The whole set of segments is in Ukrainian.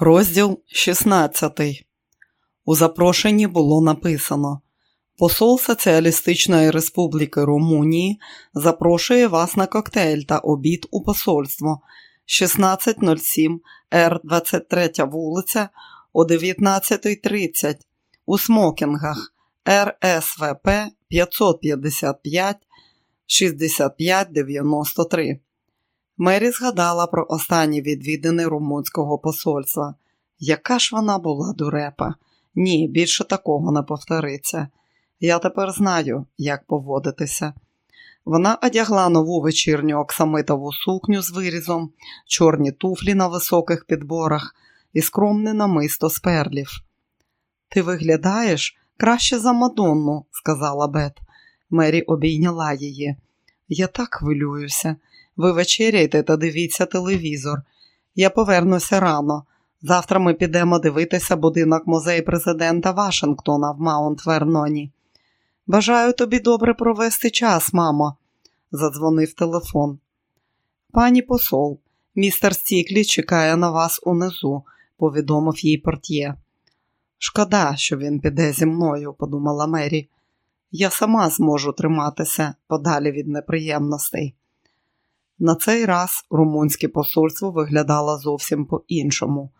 Розділ 16. У запрошенні було написано: Посол Соціалістичної Республіки Румунії запрошує вас на коктейль та обід у посольство 1607 Р 23 вулиця о 19.30 у смокінгах РСВП 555 65 93. Мері згадала про останні відвідини румунського посольства. Яка ж вона була дурепа? Ні, більше такого не повториться. Я тепер знаю, як поводитися. Вона одягла нову вечірню оксамитову сукню з вирізом, чорні туфлі на високих підборах і скромне намисто з перлів. Ти виглядаєш краще за Мадонну, сказала Бет. Мері обійняла її. Я так хвилююся. Ви вечеряйте та дивіться телевізор. Я повернуся рано. Завтра ми підемо дивитися будинок музею президента Вашингтона в Маунт Верноні. Бажаю тобі добре провести час, мамо, задзвонив телефон. Пані посол, містер Стіклі чекає на вас унизу, повідомив їй портьє. Шкода, що він піде зі мною, подумала Мері. Я сама зможу триматися подалі від неприємностей. На цей раз румунське посольство виглядало зовсім по-іншому.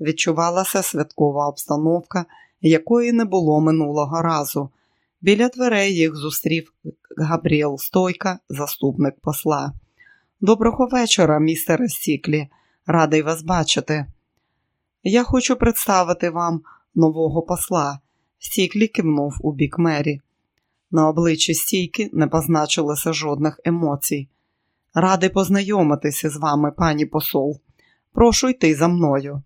Відчувалася святкова обстановка, якої не було минулого разу. Біля дверей їх зустрів Габріел Стойка, заступник посла. Доброго вечора, містере Сіклі. Радий вас бачити. Я хочу представити вам нового посла. Сіклі кивнув у бік мері. На обличчі стійки не позначилося жодних емоцій. Радий познайомитися з вами, пані посол. Прошу йти за мною.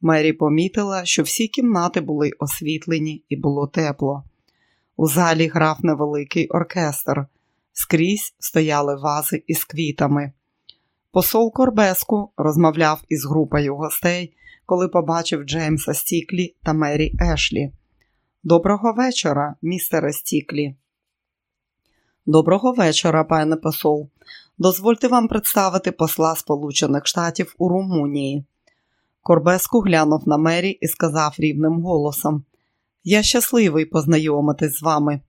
Мері помітила, що всі кімнати були освітлені і було тепло. У залі грав невеликий оркестр, скрізь стояли вази із квітами. Посол Корбеску розмовляв із групою гостей, коли побачив Джеймса Стіклі та Мері Ешлі. Доброго вечора, містере Стіклі. Доброго вечора, пане посол. Дозвольте вам представити посла Сполучених Штатів у Румунії. Корбеску глянув на Мері і сказав рівним голосом: Я щасливий познайомитись з вами.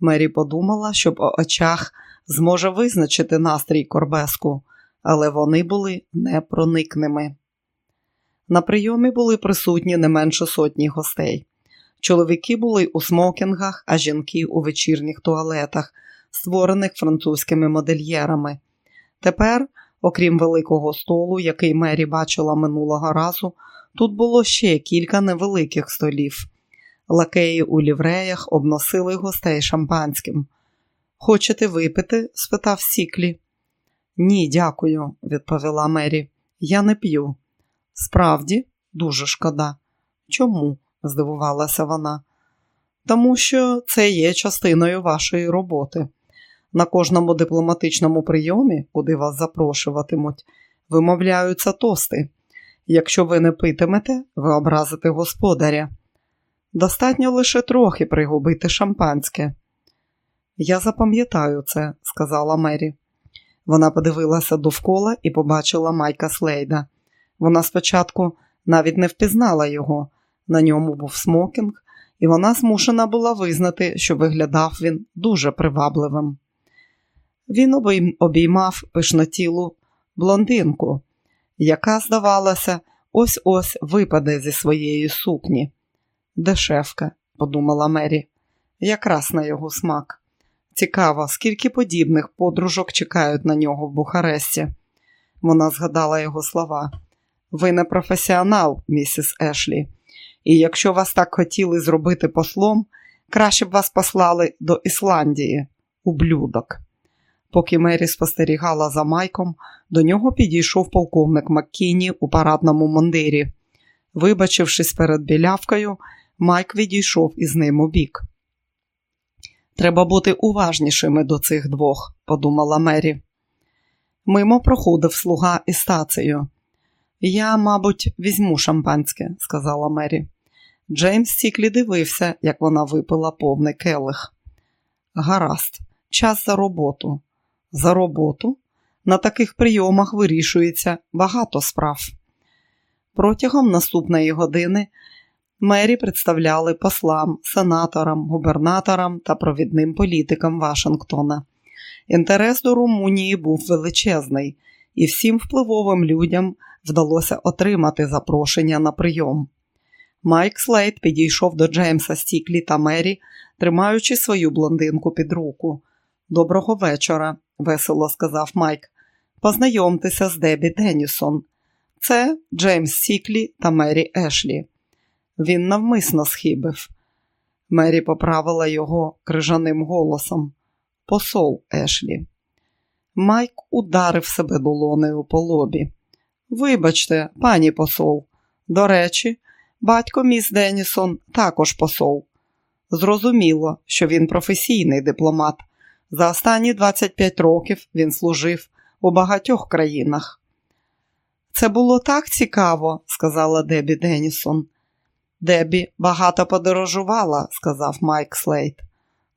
Мері подумала, що по очах зможе визначити настрій Корбеску, але вони були непроникними. На прийомі були присутні не менше сотні гостей. Чоловіки були у смокінгах, а жінки у вечірніх туалетах створених французькими модельєрами. Тепер, окрім великого столу, який Мері бачила минулого разу, тут було ще кілька невеликих столів. Лакеї у лівреях обносили гостей шампанським. Хочете випити? спитав Сіклі. Ні, дякую, відповіла Мері. Я не п'ю. Справді, дуже шкода. Чому? здивувалася вона. Тому що це є частиною вашої роботи. На кожному дипломатичному прийомі, куди вас запрошуватимуть, вимовляються тости. Якщо ви не питимете, ви образите господаря. Достатньо лише трохи пригубити шампанське. Я запам'ятаю це, сказала Мері. Вона подивилася довкола і побачила Майка Слейда. Вона спочатку навіть не впізнала його. На ньому був смокінг, і вона змушена була визнати, що виглядав він дуже привабливим. Він обіймав пишнотілу блондинку, яка, здавалося, ось ось випаде зі своєї сукні. Дешевка, подумала Мері, якраз на його смак. Цікаво, скільки подібних подружок чекають на нього в Бухаресті. Вона згадала його слова. Ви не професіонал, місіс Ешлі, і якщо вас так хотіли зробити послом, краще б вас послали до Ісландії, ублюдок. Поки Мері спостерігала за Майком, до нього підійшов полковник Маккіні у парадному мундирі. Вибачившись перед білявкою, Майк відійшов із ним у бік. Треба бути уважнішими до цих двох, подумала Мері. Мимо проходив слуга із стацею. Я, мабуть, візьму шампанське, сказала Мері. Джеймс Сіклі дивився, як вона випила повний келих. Гаразд, час за роботу. За роботу на таких прийомах вирішується багато справ. Протягом наступної години мері представляли послам, сенаторам, губернаторам та провідним політикам Вашингтона. Інтерес до Румунії був величезний, і всім впливовим людям вдалося отримати запрошення на прийом. Майк Слейд підійшов до Джеймса Стіклі та Мері, тримаючи свою блондинку під руку. Доброго вечора, весело сказав Майк. Познайомтеся з Дебі Деннісон. Це Джеймс Сіклі та Мері Ешлі. Він навмисно схибив. Мері поправила його крижаним голосом. Посол Ешлі. Майк ударив себе долонею по лобі. Вибачте, пані посол. До речі, батько міс Денісон також посол. Зрозуміло, що він професійний дипломат. За останні 25 років він служив у багатьох країнах. Це було так цікаво, сказала Дебі Денісон. Дебі багато подорожувала, сказав Майк Слейт.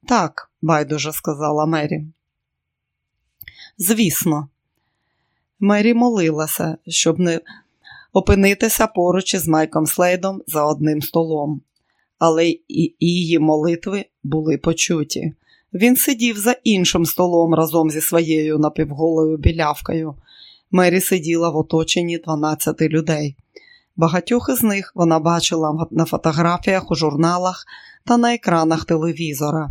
Так, байдуже сказала Мері. Звісно, Мері молилася, щоб не опинитися поруч із Майком Слейдом за одним столом, але і її молитви були почуті. Він сидів за іншим столом разом зі своєю напівголою білявкою. Мері сиділа в оточенні 12 людей. Багатьох із них вона бачила на фотографіях у журналах та на екранах телевізора.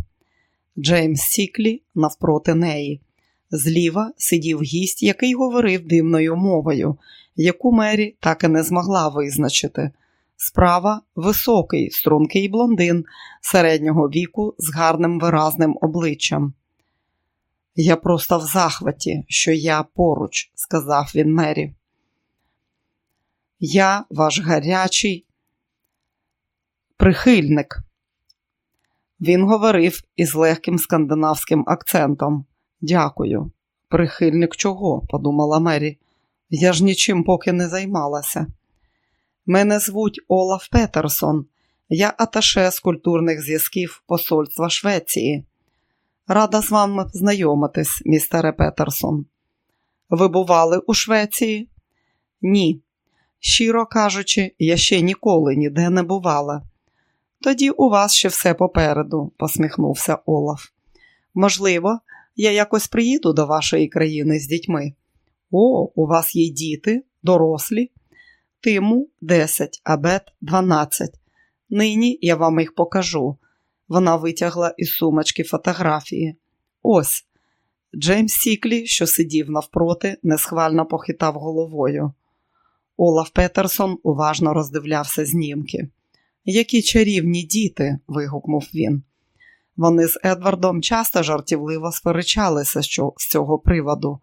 Джеймс Сіклі навпроти неї. Зліва сидів гість, який говорив дивною мовою, яку Мері так і не змогла визначити. Справа високий, стрункий блондин середнього віку з гарним виразним обличчям. Я просто в захваті, що я поруч, сказав він Мері. Я ваш гарячий прихильник. Він говорив із легким скандинавським акцентом. Дякую. Прихильник чого? подумала Мері. Я ж нічим поки не займалася. Мене звуть Олаф Петерсон. Я аташе з культурних зв'язків Посольства Швеції. Рада з вами знайомитись, містере Петерсон. Ви бували у Швеції? Ні. Щиро кажучи, я ще ніколи ніде не бувала. Тоді у вас ще все попереду, посміхнувся Олаф. Можливо, я якось приїду до вашої країни з дітьми. О, у вас є діти, дорослі. Тиму 10, а Бет 12. Нині я вам їх покажу. Вона витягла із сумочки фотографії. Ось. Джеймс Сіклі, що сидів навпроти, несхвально похитав головою. Олаф Петерсон уважно роздивлявся знімки. Які чарівні діти. вигукнув він. Вони з Едвардом часто жартівливо сперечалися з цього приводу.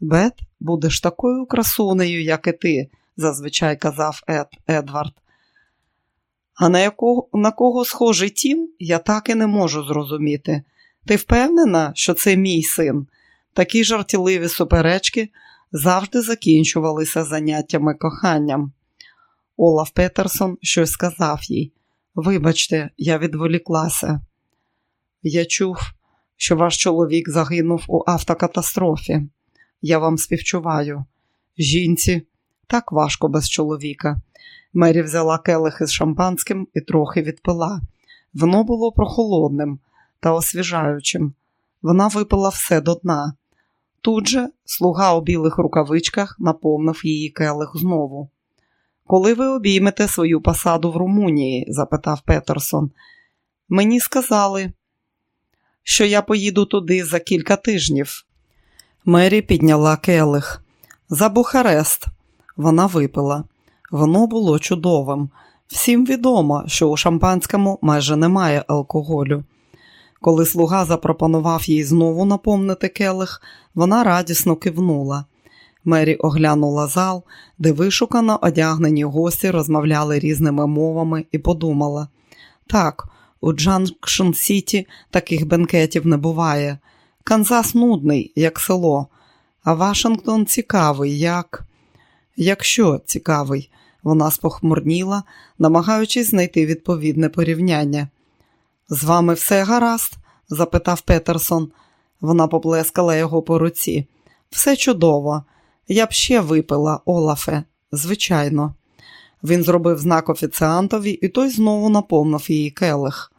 Бет, будеш такою красунею, як і ти, зазвичай казав Ед Едвард. А на якого, на кого схожий тім, я так і не можу зрозуміти. Ти впевнена, що це мій син? Такі жартівливі суперечки завжди закінчувалися заняттями коханням. Олаф Петерсон щось сказав їй. Вибачте, я відволіклася. Я чув, що ваш чоловік загинув у автокатастрофі. Я вам співчуваю. Жінці, так важко без чоловіка. Мері взяла келих із шампанським і трохи відпила. Воно було прохолодним та освіжаючим. Вона випила все до дна. Тут же слуга у білих рукавичках наповнив її келих знову. Коли ви обіймете свою посаду в Румунії? запитав Петерсон. Мені сказали, що я поїду туди за кілька тижнів. Мері підняла келих. За Бухарест. Вона випила. Воно було чудовим. Всім відомо, що у шампанському майже немає алкоголю. Коли слуга запропонував їй знову наповнити келих, вона радісно кивнула. Мері оглянула зал, де вишукано одягнені гості розмовляли різними мовами, і подумала: так, у Джанкшн Сіті таких бенкетів не буває. Канзас нудний, як село, а Вашингтон цікавий, як. Якщо цікавий, вона спохмурніла, намагаючись знайти відповідне порівняння. З вами все гаразд? запитав Петерсон. Вона поплескала його по руці. Все чудово. Я б ще випила, Олафе, звичайно. Він зробив знак офіціантові, і той знову наповнив її келих.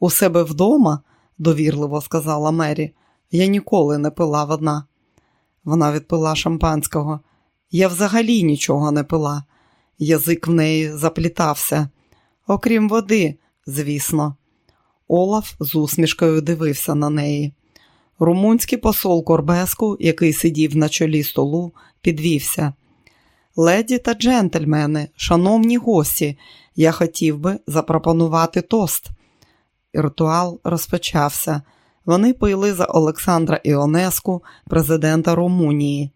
У себе вдома, довірливо сказала Мері, я ніколи не пила одна. Вона відпила шампанського. Я взагалі нічого не пила. Язик в неї заплітався. Окрім води, звісно. Олаф з усмішкою дивився на неї. Румунський посол Корбеску, який сидів на чолі столу, підвівся. Леді та джентльмени, шановні гості, я хотів би запропонувати тост. Ритуал розпочався. Вони пили за Олександра Іонеску, президента Румунії.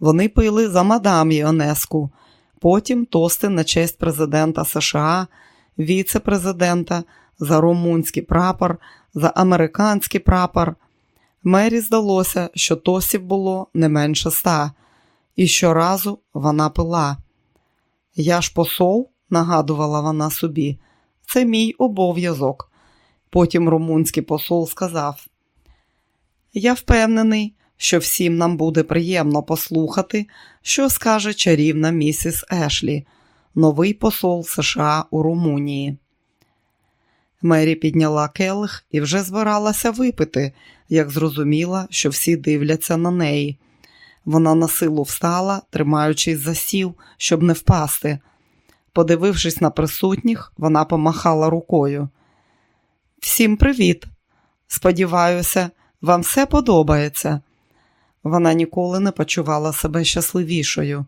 Вони пили за мадам Іонеску, потім тости на честь президента США, віце-президента, за румунський прапор, за американський прапор. Мері здалося, що тостів було не менше ста, і щоразу вона пила. Я ж посол, нагадувала вона собі, це мій обов'язок. Потім румунський посол сказав: Я впевнений, що всім нам буде приємно послухати, що скаже чарівна місіс Ешлі, новий посол США у Румунії. Мері підняла келих і вже збиралася випити, як зрозуміла, що всі дивляться на неї. Вона на силу встала, тримаючись за сів, щоб не впасти. Подивившись на присутніх, вона помахала рукою. Всім привіт! Сподіваюся, вам все подобається. Вона ніколи не почувала себе щасливішою.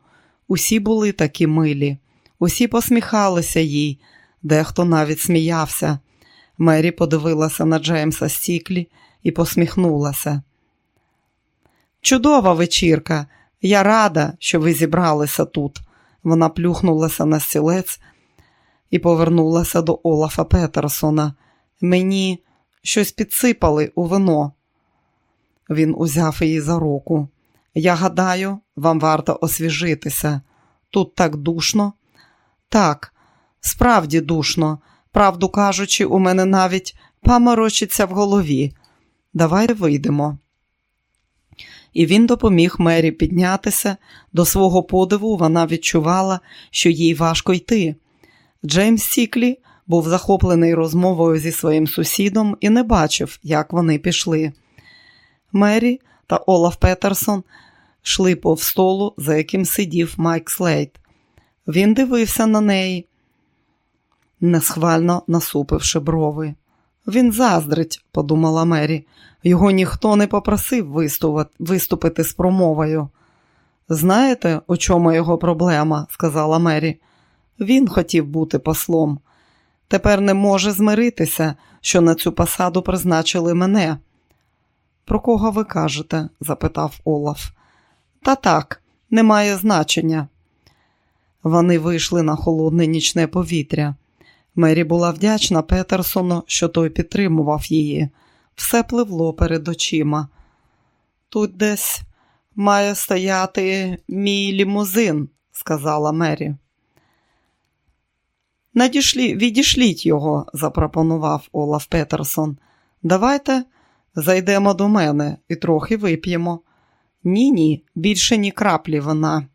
Усі були такі милі, усі посміхалися їй, дехто навіть сміявся. Мері подивилася на Джеймса Стіклі і посміхнулася. Чудова вечірка. Я рада, що ви зібралися тут. Вона плюхнулася на стілець і повернулася до Олафа Петерсона. Мені щось підсипали у вино. Він узяв її за руку. Я гадаю, вам варто освіжитися. Тут так душно. Так, справді душно. Правду кажучи, у мене навіть паморочиться в голові. Давай вийдемо. І він допоміг Мері піднятися. До свого подиву вона відчувала, що їй важко йти. Джеймс Сіклі був захоплений розмовою зі своїм сусідом і не бачив, як вони пішли. Мері та Олаф Петерсон йшли пов столу, за яким сидів Майк Слейт. Він дивився на неї, несхвально насупивши брови. Він заздрить, подумала Мері. Його ніхто не попросив виступити з промовою. Знаєте, у чому його проблема? сказала Мері. Він хотів бути послом. Тепер не може змиритися, що на цю посаду призначили мене. Про кого ви кажете? запитав Олаф. Та так, немає значення. Вони вийшли на холодне нічне повітря. Мері була вдячна Петерсону, що той підтримував її. Все пливло перед очима. Тут десь має стояти мій лімузин, сказала Мері. Надішлі, відішліть його, запропонував Олаф Петерсон. Давайте зайдемо до мене і трохи вип'ємо. Ні, ні, більше ні краплі вона.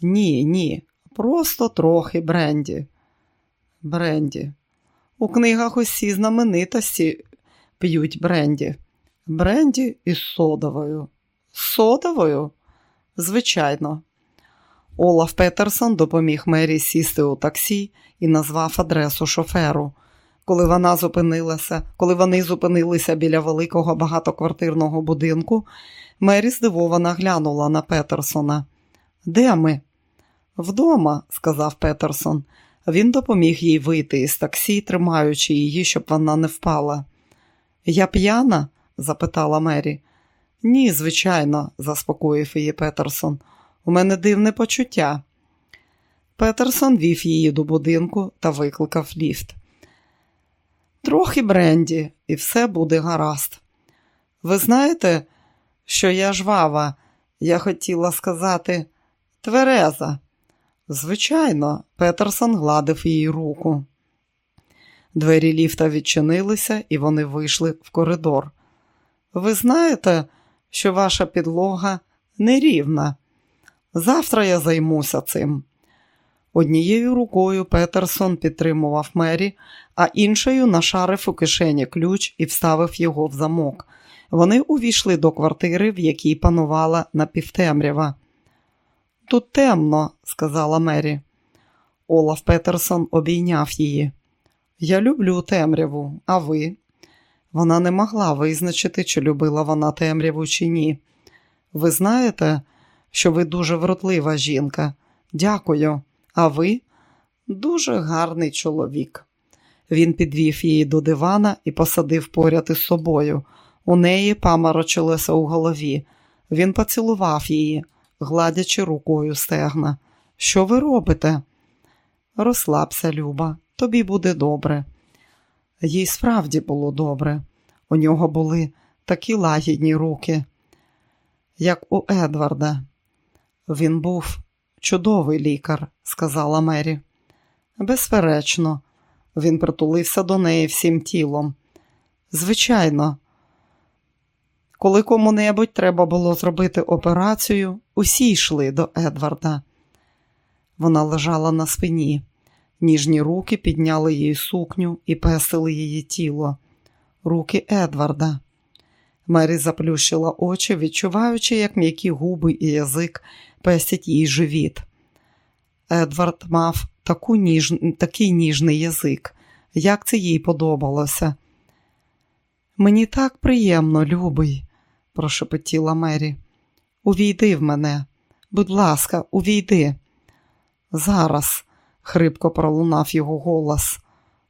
Ні, ні, просто трохи бренді. Бренді. У книгах усі знаменитості п'ють бренді. Бренді із содовою. Содовою? Звичайно. Олаф Петерсон допоміг Мері сісти у таксі і назвав адресу шоферу. Коли вона зупинилася, коли вони зупинилися біля великого багатоквартирного будинку, Мері здивовано глянула на Петерсона. Де ми? Вдома, сказав Петерсон. Він допоміг їй вийти із таксі, тримаючи її, щоб вона не впала. Я п'яна? запитала Мері. Ні, звичайно, заспокоїв її Петерсон. У мене дивне почуття. Петерсон вів її до будинку та викликав ліфт. Трохи бренді, і все буде гаразд. Ви знаєте, що я жвава, я хотіла сказати твереза. Звичайно, Петерсон гладив її руку. Двері ліфта відчинилися, і вони вийшли в коридор. Ви знаєте, що ваша підлога нерівна. Завтра я займуся цим. Однією рукою Петерсон підтримував Мері, а іншою нашарив у кишені ключ і вставив його в замок. Вони увійшли до квартири, в якій панувала напівтемрява. Тут темно, сказала Мері. Олаф Петерсон обійняв її. Я люблю темряву, а ви? Вона не могла визначити, чи любила вона темряву, чи ні. Ви знаєте, що ви дуже вродлива жінка. Дякую. А ви дуже гарний чоловік. Він підвів її до дивана і посадив поряд із собою. У неї паморочилося у голові. Він поцілував її, гладячи рукою стегна. Що ви робите? Розслабся, Люба, тобі буде добре. Їй справді було добре. У нього були такі лагідні руки, як у Едварда. Він був чудовий лікар, сказала Мері. Безперечно, він притулився до неї всім тілом. Звичайно, коли кому-небудь треба було зробити операцію, усі йшли до Едварда. Вона лежала на спині. Ніжні руки підняли її сукню і песили її тіло. Руки Едварда. Мері заплющила очі, відчуваючи, як м'які губи і язик пестять їй живіт. Едвард мав таку ніж... такий ніжний язик, як це їй подобалося. Мені так приємно, любий, прошепотіла Мері. Увійди в мене, будь ласка, увійди. Зараз, хрипко пролунав його голос.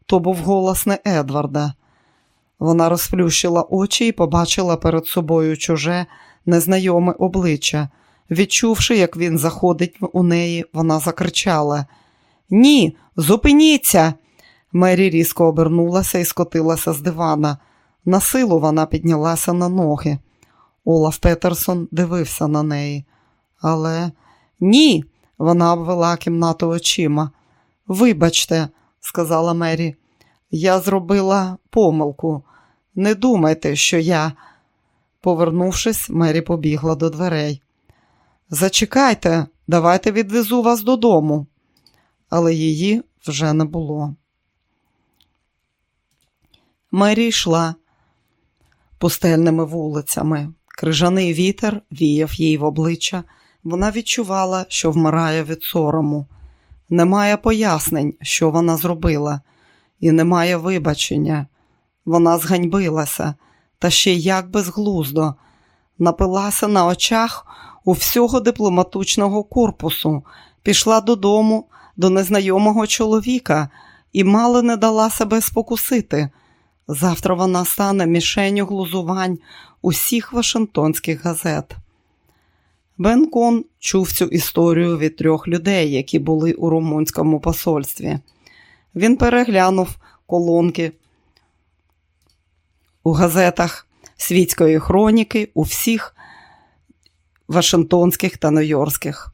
То був голос не Едварда. Вона розплющила очі і побачила перед собою чуже, незнайоме обличчя. Відчувши, як він заходить у неї, вона закричала: Ні, зупиніться! Мері різко обернулася і скотилася з дивана. На силу вона піднялася на ноги. Олаф Петерсон дивився на неї. Але ні, вона обвела кімнату очима. Вибачте, сказала Мері, я зробила помилку. Не думайте, що я. Повернувшись, Мері побігла до дверей. Зачекайте, давайте відвезу вас додому. Але її вже не було. Мері йшла пустельними вулицями. Крижаний вітер віяв їй в обличчя. Вона відчувала, що вмирає від сорому. Немає пояснень, що вона зробила, і немає вибачення. Вона зганьбилася, та ще як безглуздо, напилася на очах у всього дипломатичного корпусу, пішла додому до незнайомого чоловіка і мало не дала себе спокусити. Завтра вона стане мішенью глузувань усіх Вашингтонських газет. Бен Кон чув цю історію від трьох людей, які були у румунському посольстві. Він переглянув колонки у газетах світської хроніки у всіх Вашингтонських та Нью-Йоркських.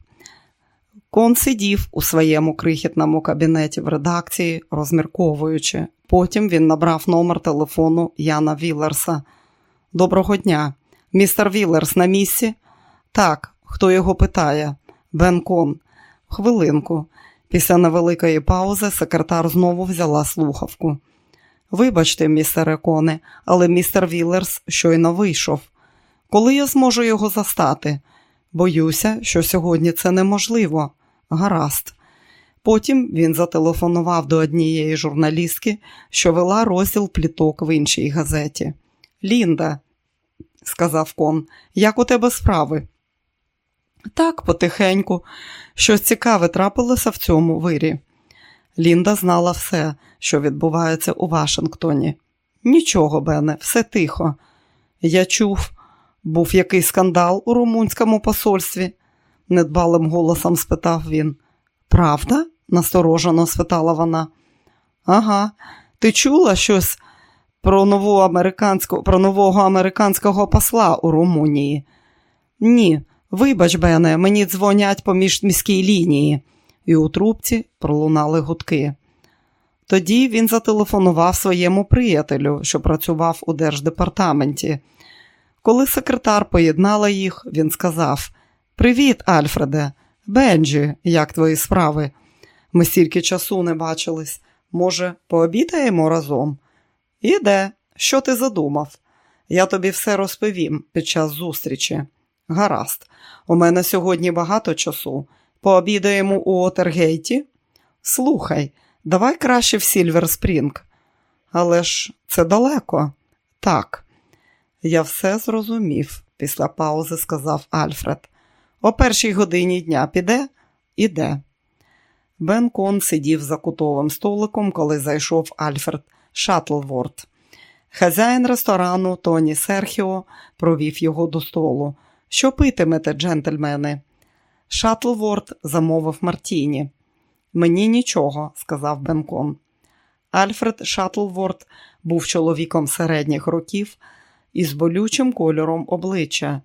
Кон сидів у своєму крихітному кабінеті в редакції, розмірковуючи. Потім він набрав номер телефону Яна Віллерса. Доброго дня, містер Віллерс на місці? Так, хто його питає? Бен Кон. Хвилинку. Після невеликої паузи секретар знову взяла слухавку. Вибачте, містере Коне, але містер Віллерс щойно вийшов. Коли я зможу його застати? Боюся, що сьогодні це неможливо. Гаразд. Потім він зателефонував до однієї журналістки, що вела розділ пліток в іншій газеті. Лінда, сказав кон, як у тебе справи? Так, потихеньку, щось цікаве трапилося в цьому вирі. Лінда знала все, що відбувається у Вашингтоні. Нічого, Бене, все тихо. Я чув, був якийсь скандал у румунському посольстві, недбалим голосом спитав він. Правда? насторожено спитала вона. Ага, ти чула щось про нову американську, про нового американського посла у Румунії? Ні, вибач, Бене, мені дзвонять по міській лінії, і у трубці пролунали гудки. Тоді він зателефонував своєму приятелю, що працював у держдепартаменті. Коли секретар поєднала їх, він сказав: Привіт, Альфреде, Бенджі, як твої справи? Ми стільки часу не бачились. Може, пообідаємо разом? Йде, що ти задумав? Я тобі все розповім під час зустрічі. Гаразд, у мене сьогодні багато часу. Пообідаємо у Вотергейті? Слухай, давай краще в Сільвер Спрінг. Але ж це далеко. Так, я все зрозумів, після паузи сказав Альфред. О першій годині дня піде? Йде. Бен Кон сидів за кутовим столиком, коли зайшов Альфред Шатлворд. Хазяїн ресторану Тоні Серхіо провів його до столу. Що питимете, джентльмени? Шатлворд замовив Мартіні. Мені нічого, сказав Бенкон. Альфред Шатлворд був чоловіком середніх років із болючим кольором обличчя.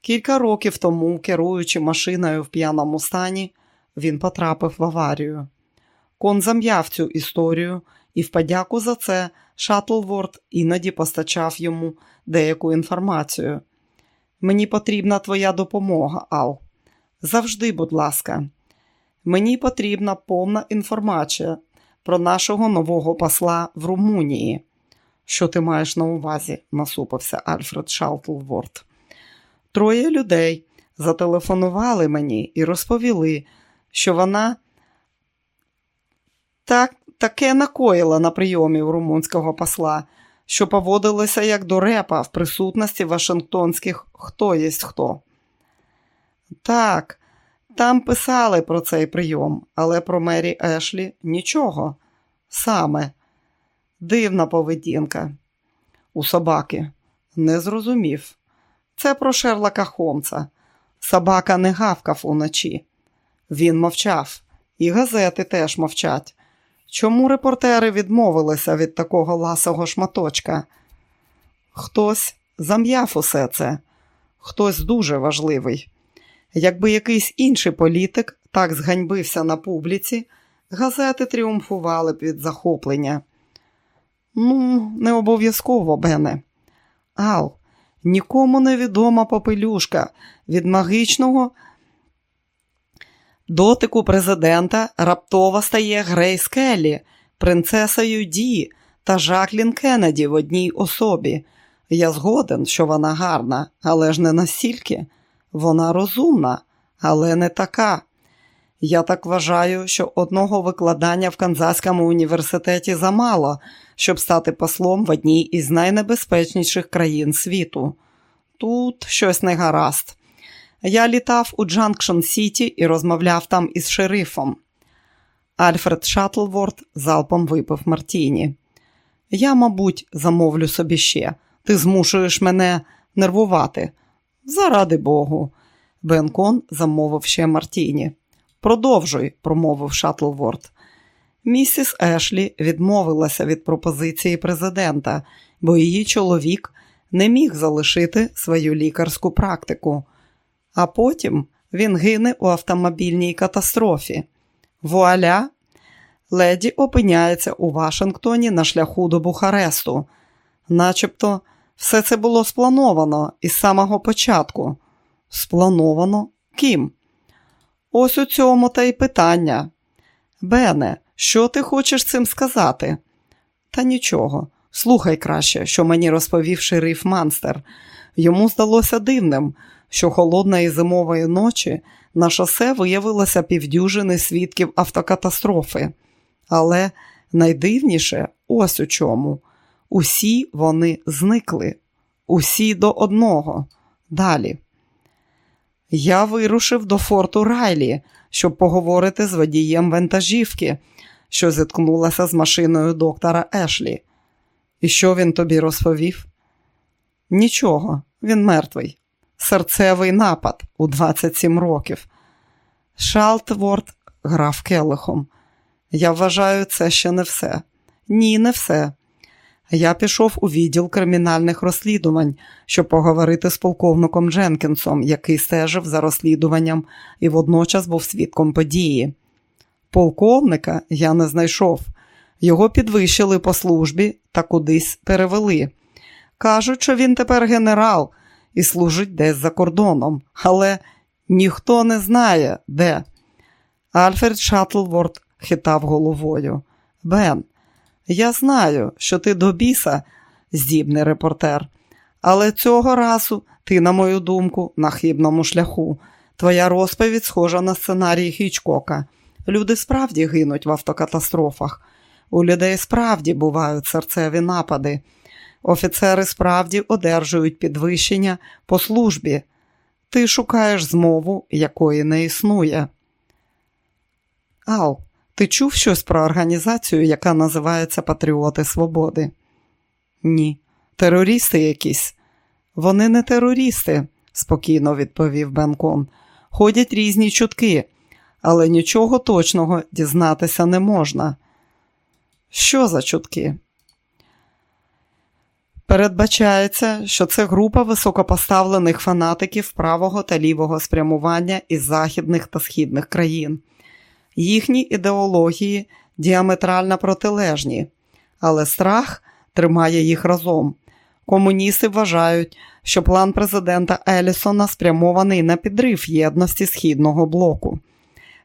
Кілька років тому, керуючи машиною в п'яному стані, він потрапив в аварію. Кон зам'яв цю історію, і в подяку за це Шатлворд іноді постачав йому деяку інформацію. Мені потрібна твоя допомога, Ал. Завжди, будь ласка, мені потрібна повна інформація про нашого нового посла в Румунії. Що ти маєш на увазі? насупився Альфред Шатлворд. Троє людей зателефонували мені і розповіли, що вона так, таке накоїла на прийомі у румунського посла, що поводилася як дурепа в присутності Вашингтонських хто єсть хто. Так, там писали про цей прийом, але про Мері Ешлі нічого. Саме дивна поведінка. У собаки не зрозумів. Це про Шерлока Холмса. Собака не гавкав уночі. Він мовчав, і газети теж мовчать. Чому репортери відмовилися від такого ласого шматочка? Хтось зам'яв усе це, хтось дуже важливий. Якби якийсь інший політик так зганьбився на публіці, газети тріумфували б від захоплення. Ну, не обов'язково, Бене. Ал, нікому не відома попелюшка від магічного дотику президента раптово стає Грейс Келлі, принцесою Ді та Жаклін Кеннеді в одній особі. Я згоден, що вона гарна, але ж не настільки. Вона розумна, але не така. Я так вважаю, що одного викладання в Канзаському університеті замало, щоб стати послом в одній із найнебезпечніших країн світу. Тут щось не гаразд. Я літав у Джанкшн Сіті і розмовляв там із шерифом. Альфред Шатлворд залпом випив Мартіні. Я, мабуть, замовлю собі ще. Ти змушуєш мене нервувати. Заради Богу. Бен Кон замовив ще Мартіні. Продовжуй, промовив Шатлворд. Місіс Ешлі відмовилася від пропозиції президента, бо її чоловік не міг залишити свою лікарську практику. А потім він гине у автомобільній катастрофі. Вуаля, леді опиняється у Вашингтоні на шляху до Бухаресту. Начебто, все це було сплановано із самого початку. Сплановано ким? Ось у цьому та й питання. Бене, що ти хочеш цим сказати? Та нічого. Слухай краще, що мені розповів шериф Манстер. Йому здалося дивним, що холодної зимової ночі на шосе виявилося півдюжини свідків автокатастрофи. Але найдивніше ось у чому. Усі вони зникли, усі до одного. Далі. Я вирушив до форту Райлі, щоб поговорити з водієм вантажівки, що зіткнулася з машиною доктора Ешлі. І що він тобі розповів? Нічого, він мертвий. Серцевий напад у 27 років. Шалтворд грав келихом. Я вважаю, це ще не все. Ні, не все. Я пішов у відділ кримінальних розслідувань, щоб поговорити з полковником Дженкінсом, який стежив за розслідуванням і водночас був свідком події. Полковника я не знайшов. Його підвищили по службі та кудись перевели. Кажуть, що він тепер генерал і служить десь за кордоном, але ніхто не знає, де. Альфред Шатлворд хитав головою. Бен, я знаю, що ти до біса, здібний репортер, але цього разу ти, на мою думку, на хибному шляху. Твоя розповідь схожа на сценарій Хічкока. Люди справді гинуть в автокатастрофах. У людей справді бувають серцеві напади. Офіцери справді одержують підвищення по службі. Ти шукаєш змову, якої не існує. Ал, ти чув щось про організацію, яка називається Патріоти Свободи? Ні. Терористи якісь. Вони не терористи, спокійно відповів Бенкон. Ходять різні чутки, але нічого точного дізнатися не можна. Що за чутки? Передбачається, що це група високопоставлених фанатиків правого та лівого спрямування із західних та східних країн. Їхні ідеології діаметрально протилежні, але страх тримає їх разом. Комуністи вважають, що план президента Елісона спрямований на підрив єдності східного блоку.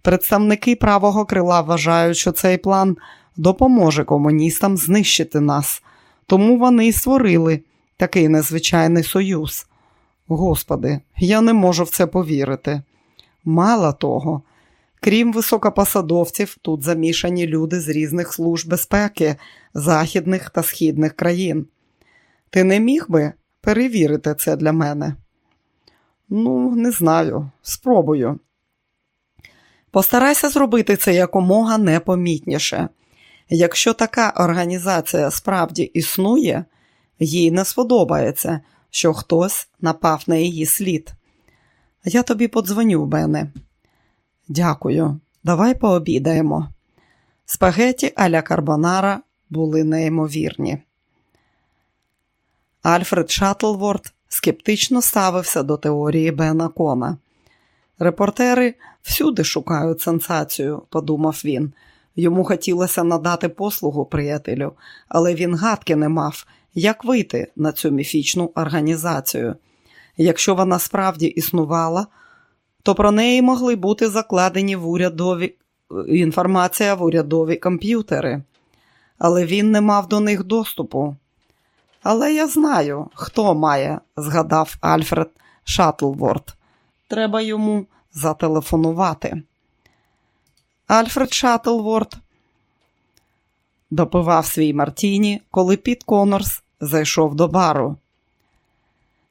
Представники правого крила вважають, що цей план допоможе комуністам знищити нас, тому вони й створили такий незвичайний союз. Господи, я не можу в це повірити. Мало того, крім високопосадовців, тут замішані люди з різних служб безпеки західних та східних країн. Ти не міг би перевірити це для мене? Ну, не знаю, спробую. Постарайся зробити це якомога непомітніше. Якщо така організація справді існує, їй не сподобається, що хтось напав на її слід. Я тобі подзвоню, Бене. Дякую, давай пообідаємо. Спагеті аля карбонара були неймовірні. Альфред Шатлворд скептично ставився до теорії Бена Кона. Репортери всюди шукають сенсацію, подумав він. Йому хотілося надати послугу приятелю, але він гадки не мав, як вийти на цю міфічну організацію. Якщо вона справді існувала, то про неї могли бути закладені в урядові інформація в урядові комп'ютери, але він не мав до них доступу. Але я знаю, хто має, згадав Альфред Шатлворд. Треба йому зателефонувати. Альфред Шатлворд допивав свій Мартіні, коли Піт Конорс зайшов до бару.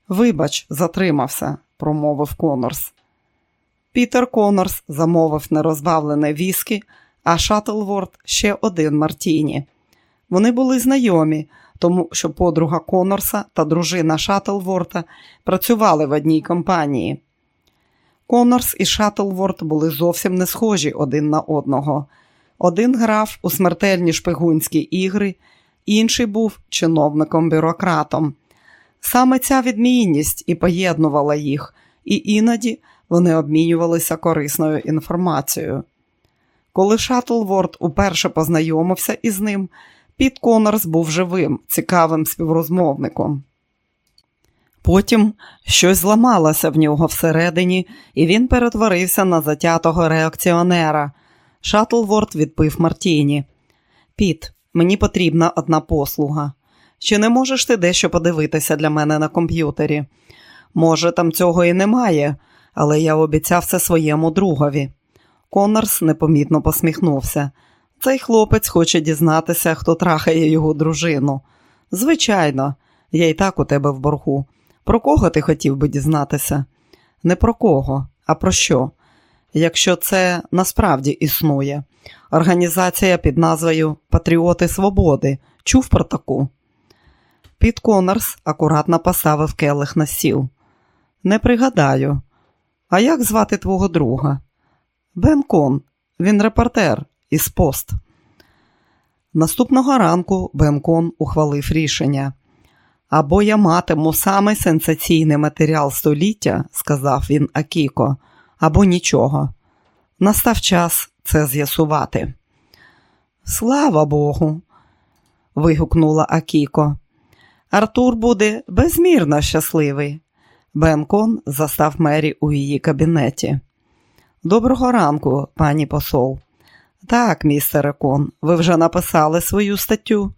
Вибач, затримався, промовив Конорс. Пітер Конорс замовив нерозбавлене віскі, а Шатлворд ще один Мартіні. Вони були знайомі, тому що подруга Конорса та дружина Шатлворта працювали в одній компанії. Конорс і Шатлворд були зовсім не схожі один на одного. Один грав у смертельні шпигунські ігри, інший був чиновником-бюрократом. Саме ця відмінність і поєднувала їх, і іноді вони обмінювалися корисною інформацією. Коли Шатлворд уперше познайомився із ним, Піт Конорс був живим, цікавим співрозмовником. Потім щось зламалося в нього всередині, і він перетворився на затятого реакціонера. Шатлворд відпив Мартіні. Піт, мені потрібна одна послуга. Чи не можеш ти дещо подивитися для мене на комп'ютері? Може, там цього і немає, але я обіцяв це своєму другові. Конорс непомітно посміхнувся. Цей хлопець хоче дізнатися, хто трахає його дружину. Звичайно, я і так у тебе в боргу. Про кого ти хотів би дізнатися? Не про кого, а про що? Якщо це насправді існує. Організація під назвою Патріоти Свободи. Чув про таку? Піт Конорс акуратно поставив келих на сіл. Не пригадаю. А як звати твого друга? Бен Кон. Він репортер із пост. Наступного ранку Бен Кон ухвалив рішення. Або я матиму саме сенсаційний матеріал століття, сказав він Акіко, або нічого. Настав час це з'ясувати. Слава Богу. вигукнула Акіко. Артур буде безмірно щасливий. Бен Кон застав Мері у її кабінеті. Доброго ранку, пані посол. Так, містере Кон, ви вже написали свою статтю.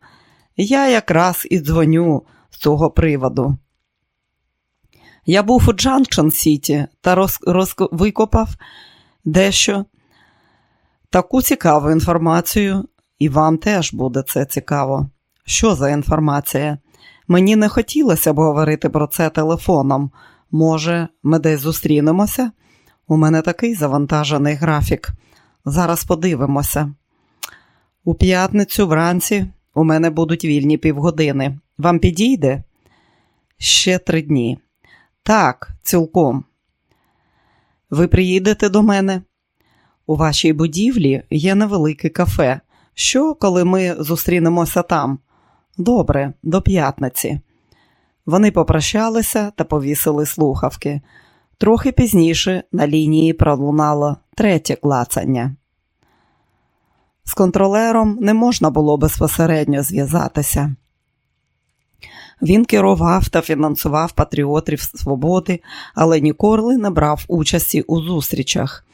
Я якраз і дзвоню з цього приводу. Я був у Джанкшн Сіті та роз, роз, викопав дещо таку цікаву інформацію, і вам теж буде це цікаво. Що за інформація? Мені не хотілося б говорити про це телефоном. Може, ми десь зустрінемося? У мене такий завантажений графік. Зараз подивимося. У п'ятницю вранці у мене будуть вільні півгодини. Вам підійде? Ще три дні. Так, цілком. Ви приїдете до мене? У вашій будівлі є невелике кафе. Що, коли ми зустрінемося там? Добре, до п'ятниці. Вони попрощалися та повісили слухавки. Трохи пізніше на лінії пролунало третє клацання. З контролером не можна було безпосередньо зв'язатися. Він керував та фінансував патріотів свободи, але ніколи не брав участі у зустрічах.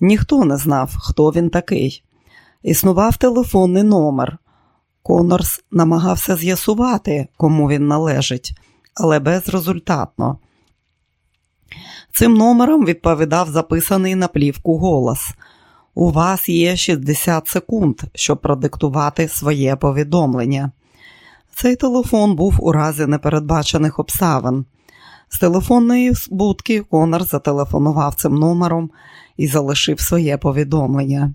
Ніхто не знав, хто він такий. Існував телефонний номер. Конорс намагався з'ясувати, кому він належить, але безрезультатно. Цим номером відповідав записаний на плівку голос. У вас є 60 секунд, щоб продиктувати своє повідомлення. Цей телефон був у разі непередбачених обставин. З телефонної будки Конор зателефонував цим номером і залишив своє повідомлення.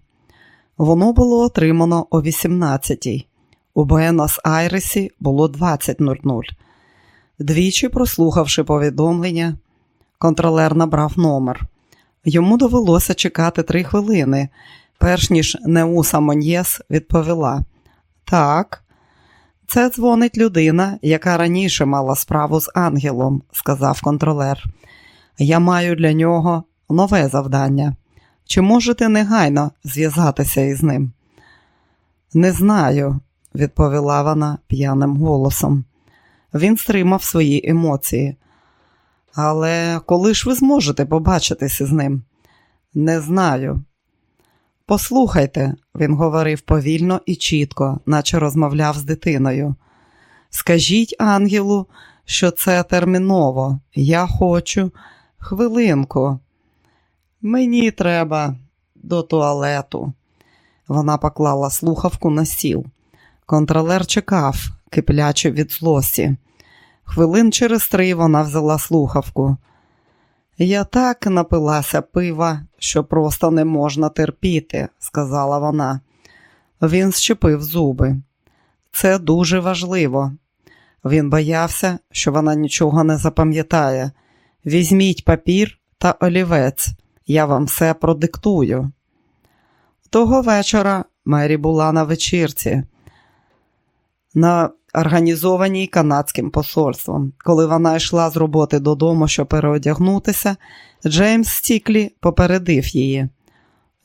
Воно було отримано о 18-й. У Буенос-Айресі було 20.00. Двічі прослухавши повідомлення, контролер набрав номер. Йому довелося чекати три хвилини, перш ніж Неуса Моньєс відповіла: Так, це дзвонить людина, яка раніше мала справу з ангелом, сказав контролер. Я маю для нього нове завдання. Чи можете негайно зв'язатися із ним? Не знаю, відповіла вона п'яним голосом. Він стримав свої емоції. Але коли ж ви зможете побачитися з ним? Не знаю. Послухайте, він говорив повільно і чітко, наче розмовляв з дитиною. Скажіть ангелу, що це терміново. Я хочу хвилинку. Мені треба до туалету. Вона поклала слухавку на стіл. Контролер чекав, киплячи від злості. Хвилин через три вона взяла слухавку. Я так напилася пива, що просто не можна терпіти, сказала вона. Він щепив зуби. Це дуже важливо. Він боявся, що вона нічого не запам'ятає. Візьміть папір та олівець, я вам все продиктую. Того вечора Мері була на вечірці, на організованій канадським посольством. Коли вона йшла з роботи додому, щоб переодягнутися, Джеймс Стіклі попередив її.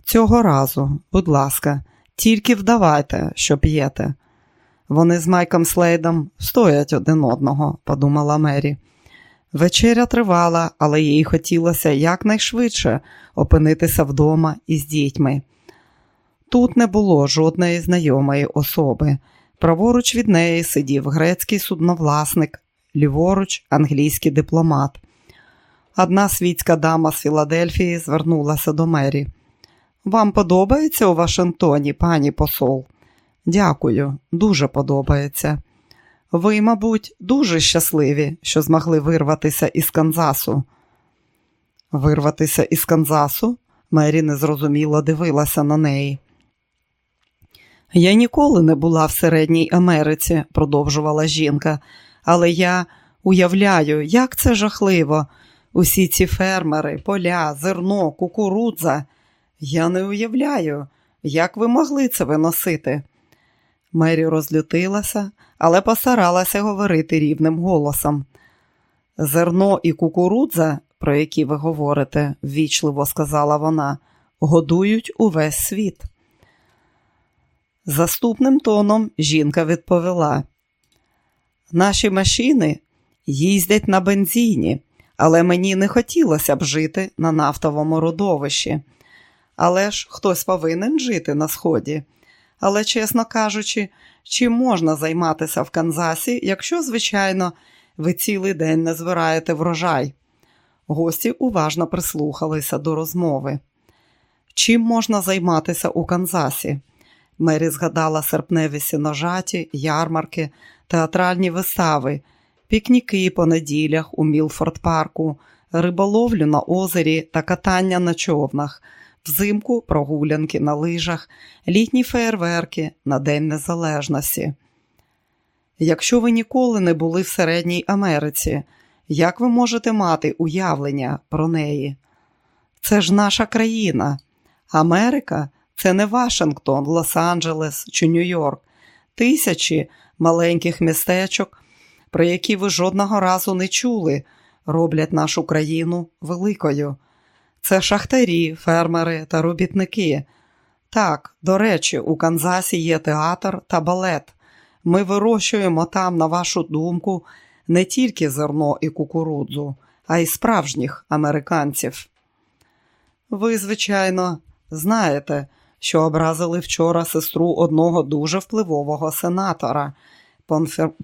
Цього разу, будь ласка, тільки вдавайте, що п'єте. Вони з Майком Слейдом стоять один одного, подумала Мері. Вечеря тривала, але їй хотілося якнайшвидше опинитися вдома із дітьми. Тут не було жодної знайомої особи. Праворуч від неї сидів грецький судновласник, ліворуч англійський дипломат. Одна світська дама з Філадельфії звернулася до Мері. Вам подобається у Вашингтоні, пані посол? Дякую, дуже подобається. Ви, мабуть, дуже щасливі, що змогли вирватися із Канзасу. Вирватися із Канзасу? Мері незрозуміло дивилася на неї. Я ніколи не була в Середній Америці, продовжувала жінка, але я уявляю, як це жахливо. Усі ці фермери, поля, зерно, кукурудза. Я не уявляю, як ви могли це виносити. Мері розлютилася, але постаралася говорити рівним голосом. Зерно і кукурудза, про які ви говорите, ввічливо сказала вона, годують увесь світ. Заступним тоном жінка відповіла: Наші машини їздять на бензині, але мені не хотілося б жити на нафтовому родовищі. Але ж хтось повинен жити на сході. Але, чесно кажучи, чим можна займатися в Канзасі, якщо, звичайно, ви цілий день не збираєте врожай? Гості уважно прислухалися до розмови. Чим можна займатися у Канзасі? Мері згадала серпневі сіножаті, ярмарки, театральні вистави, пікніки по неділях у Мілфорд парку, риболовлю на озері та катання на човнах, взимку прогулянки на лижах, літні феєрверки на День Незалежності. Якщо ви ніколи не були в Середній Америці, як ви можете мати уявлення про неї? Це ж наша країна. Америка це не Вашингтон, Лос-Анджелес чи Нью-Йорк, тисячі маленьких містечок, про які ви жодного разу не чули, роблять нашу країну великою. Це шахтарі, фермери та робітники. Так, до речі, у Канзасі є театр та балет. Ми вирощуємо там, на вашу думку, не тільки зерно і кукурудзу, а й справжніх американців. Ви, звичайно, знаєте, що образили вчора сестру одного дуже впливового сенатора,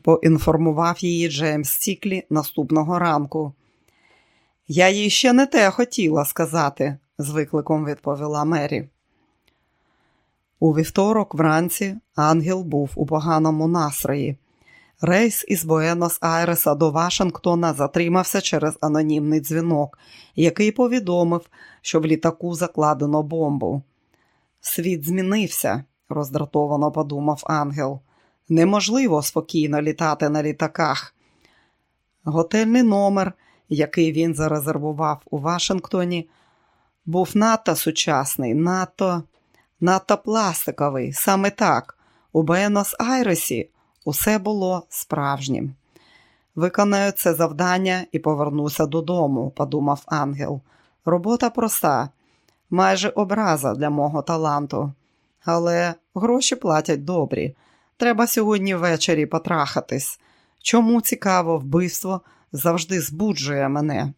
поінформував її Джеймс Стіклі наступного ранку. Я їй ще не те хотіла сказати, з викликом відповіла Мері. У вівторок вранці ангел був у поганому настрої. Рейс із Буенос Айреса до Вашингтона затримався через анонімний дзвінок, який повідомив, що в літаку закладено бомбу. Світ змінився, роздратовано подумав ангел. Неможливо спокійно літати на літаках. Готельний номер, який він зарезервував у Вашингтоні, був надто сучасний, надто надто пластиковий. Саме так, у Буенос Айресі усе було справжнім. Виконаю це завдання і повернуся додому, подумав ангел. Робота проста, майже образа для мого таланту. Але гроші платять добрі. Треба сьогодні ввечері потрахатись. Чому цікаво вбивство завжди збуджує мене?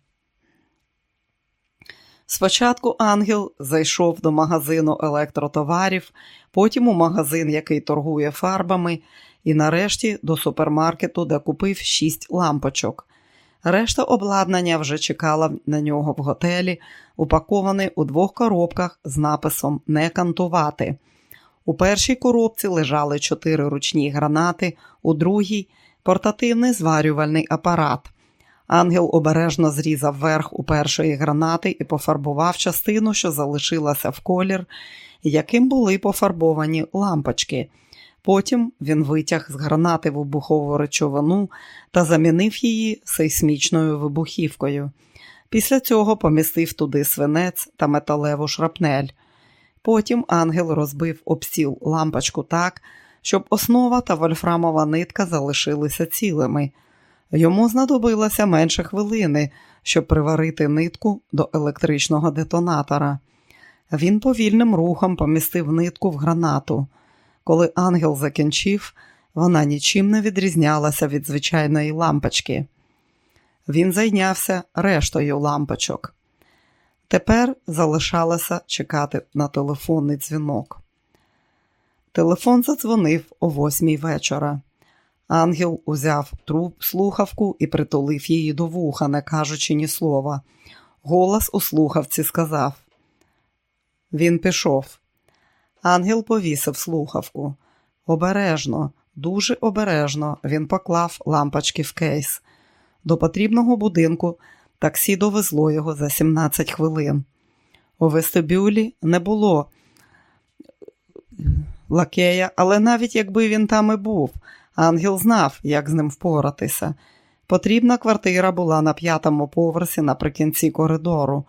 Спочатку ангел зайшов до магазину електротоварів, потім у магазин, який торгує фарбами, і нарешті до супермаркету, де купив шість лампочок. Решта обладнання вже чекала на нього в готелі, упакований у двох коробках з написом Не кантувати. У першій коробці лежали чотири ручні гранати, у другій портативний зварювальний апарат. Ангел обережно зрізав верх у першої гранати і пофарбував частину, що залишилася в колір, яким були пофарбовані лампочки. Потім він витяг з гранати вибухову речовину та замінив її сейсмічною вибухівкою. Після цього помістив туди свинець та металеву шрапнель. Потім ангел розбив об стіл лампочку так, щоб основа та вольфрамова нитка залишилися цілими. Йому знадобилося менше хвилини, щоб приварити нитку до електричного детонатора. Він повільним рухом помістив нитку в гранату. Коли ангел закінчив, вона нічим не відрізнялася від звичайної лампочки. Він зайнявся рештою лампочок. Тепер залишалося чекати на телефонний дзвінок. Телефон задзвонив о восьмій вечора. Ангел узяв труб слухавку і притулив її до вуха, не кажучи ні слова. Голос у слухавці сказав: Він пішов. Ангел повісив слухавку. Обережно, дуже обережно він поклав лампочки в кейс. До потрібного будинку таксі довезло його за 17 хвилин. У вестибюлі не було лакея, але навіть якби він там і був, ангел знав, як з ним впоратися. Потрібна квартира була на п'ятому поверсі наприкінці коридору.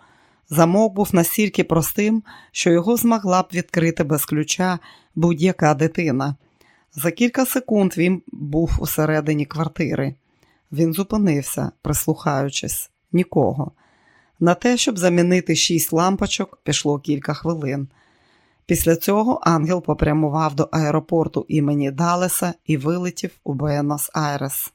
Замок був настільки простим, що його змогла б відкрити без ключа будь-яка дитина. За кілька секунд він був усередині квартири. Він зупинився, прислухаючись, нікого. На те, щоб замінити шість лампочок, пішло кілька хвилин. Після цього ангел попрямував до аеропорту імені Далеса і вилетів у Буенос Айрес.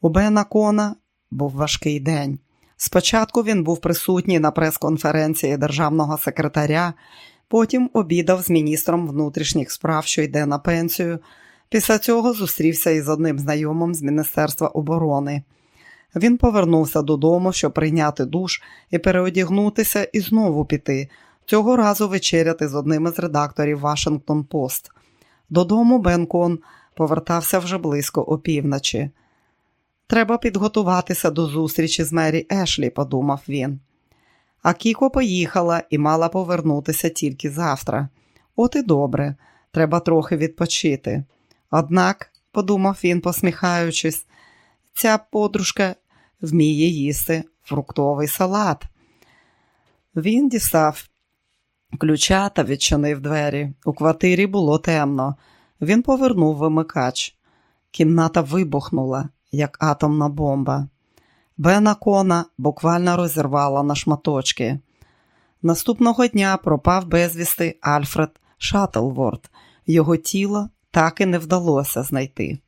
У Бена Кона був важкий день. Спочатку він був присутній на прес-конференції державного секретаря, потім обідав з міністром внутрішніх справ, що йде на пенсію. Після цього зустрівся із одним знайомим з Міністерства оборони. Він повернувся додому, щоб прийняти душ і переодягнутися і знову піти, цього разу вечеряти з одним із редакторів Вашингтон Пост. Додому Бенкон повертався вже близько опівночі. Треба підготуватися до зустрічі з Мері Ешлі, подумав він. А Кіко поїхала і мала повернутися тільки завтра. От і добре, треба трохи відпочити. Однак, подумав він, посміхаючись, ця подружка вміє їсти фруктовий салат. Він дістав ключа та відчинив двері. У квартирі було темно. Він повернув вимикач. Кімната вибухнула, як атомна бомба. Бена Кона буквально розірвала на шматочки. Наступного дня пропав безвісти Альфред Шаттлворд. Його тіло так і не вдалося знайти.